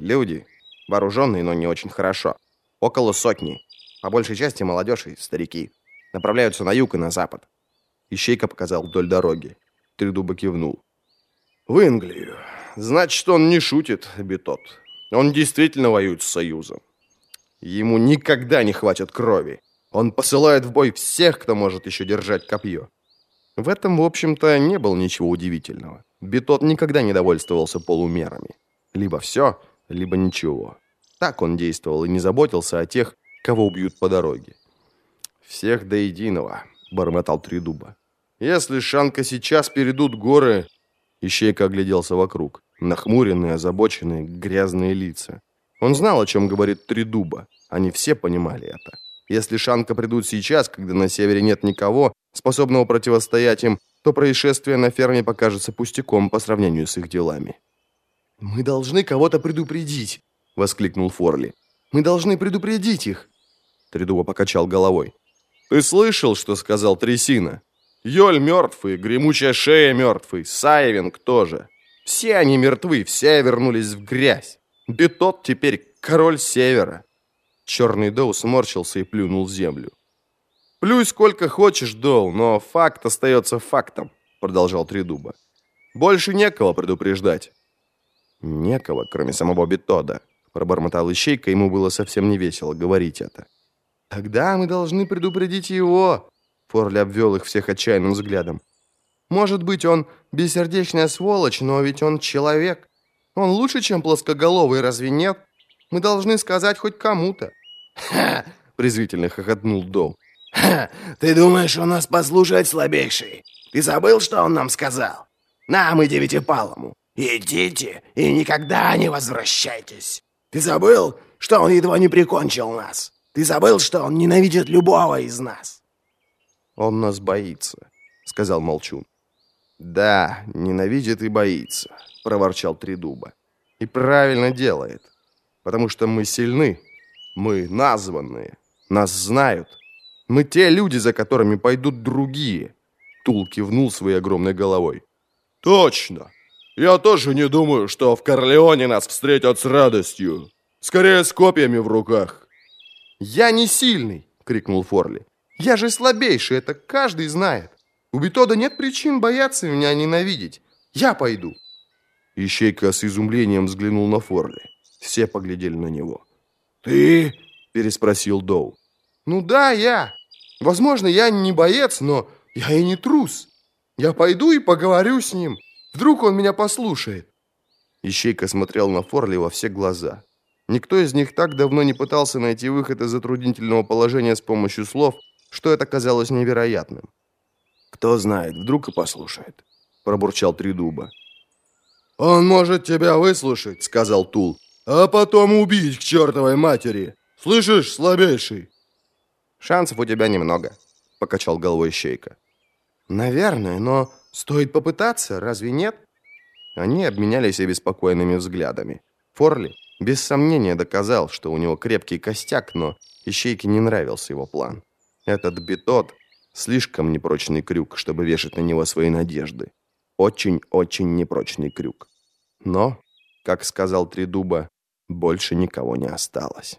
люди. Вооруженные, но не очень хорошо. Около сотни. По большей части молодежь и старики. Направляются на юг и на запад. Ищейка показал вдоль дороги. Тридуба кивнул. «В Англию. Значит, он не шутит, Бетот. Он действительно воюет с Союзом. Ему никогда не хватит крови. Он посылает в бой всех, кто может еще держать копье. В этом, в общем-то, не было ничего удивительного. Бетот никогда не довольствовался полумерами. Либо все, либо ничего. Так он действовал и не заботился о тех, кого убьют по дороге. «Всех до единого», — бормотал Тридуба. «Если Шанка сейчас перейдут горы...» Ищейка огляделся вокруг. Нахмуренные, озабоченные, грязные лица. Он знал, о чем говорит Тридуба. Они все понимали это. Если Шанка придут сейчас, когда на севере нет никого, способного противостоять им, то происшествие на ферме покажется пустяком по сравнению с их делами. «Мы должны кого-то предупредить!» — воскликнул Форли. «Мы должны предупредить их!» Тридуба покачал головой. «Ты слышал, что сказал Трясина? Йоль мертвый, гремучая шея мертвый, Сайвинг тоже. Все они мертвы, все вернулись в грязь. Бетот теперь король севера». Черный Доу сморщился и плюнул в землю. «Плюй сколько хочешь, Доу, но факт остается фактом», продолжал Тридуба. «Больше некого предупреждать». «Некого, кроме самого Бетода», пробормотал Ищейка, ему было совсем не весело говорить это. «Тогда мы должны предупредить его», Форли обвел их всех отчаянным взглядом. «Может быть, он бессердечная сволочь, но ведь он человек. Он лучше, чем плоскоголовый, разве нет? Мы должны сказать хоть кому-то». «Ха!» — презрительно хохотнул Доу. «Ха! Ты думаешь, он нас послушает слабейший? Ты забыл, что он нам сказал? Нам и девятипалому. Идите и никогда не возвращайтесь. Ты забыл, что он едва не прикончил нас? Ты забыл, что он ненавидит любого из нас?» «Он нас боится», — сказал Молчун. «Да, ненавидит и боится», — проворчал Тридуба. «И правильно делает, потому что мы сильны, мы названные, нас знают. Мы те люди, за которыми пойдут другие». Тул кивнул своей огромной головой. «Точно! Я тоже не думаю, что в Корлеоне нас встретят с радостью. Скорее, с копьями в руках». «Я не сильный!» — крикнул Форли. «Я же слабейший, это каждый знает. У Бетода нет причин бояться меня ненавидеть. Я пойду». Ищейка с изумлением взглянул на Форли. Все поглядели на него. «Ты?» — переспросил Доу. «Ну да, я. Возможно, я не боец, но я и не трус. Я пойду и поговорю с ним. Вдруг он меня послушает». Ищейка смотрел на Форли во все глаза. Никто из них так давно не пытался найти выход из затруднительного положения с помощью слов, что это казалось невероятным. «Кто знает, вдруг и послушает», — пробурчал Тридуба. «Он может тебя выслушать», — сказал Тул, «а потом убить к чертовой матери. Слышишь, слабейший?» «Шансов у тебя немного», — покачал головой Щейка. «Наверное, но стоит попытаться, разве нет?» Они обменялись обеспокоенными взглядами. Форли без сомнения доказал, что у него крепкий костяк, но Ищейке не нравился его план. Этот бетот — слишком непрочный крюк, чтобы вешать на него свои надежды. Очень-очень непрочный крюк. Но, как сказал Тридуба, больше никого не осталось.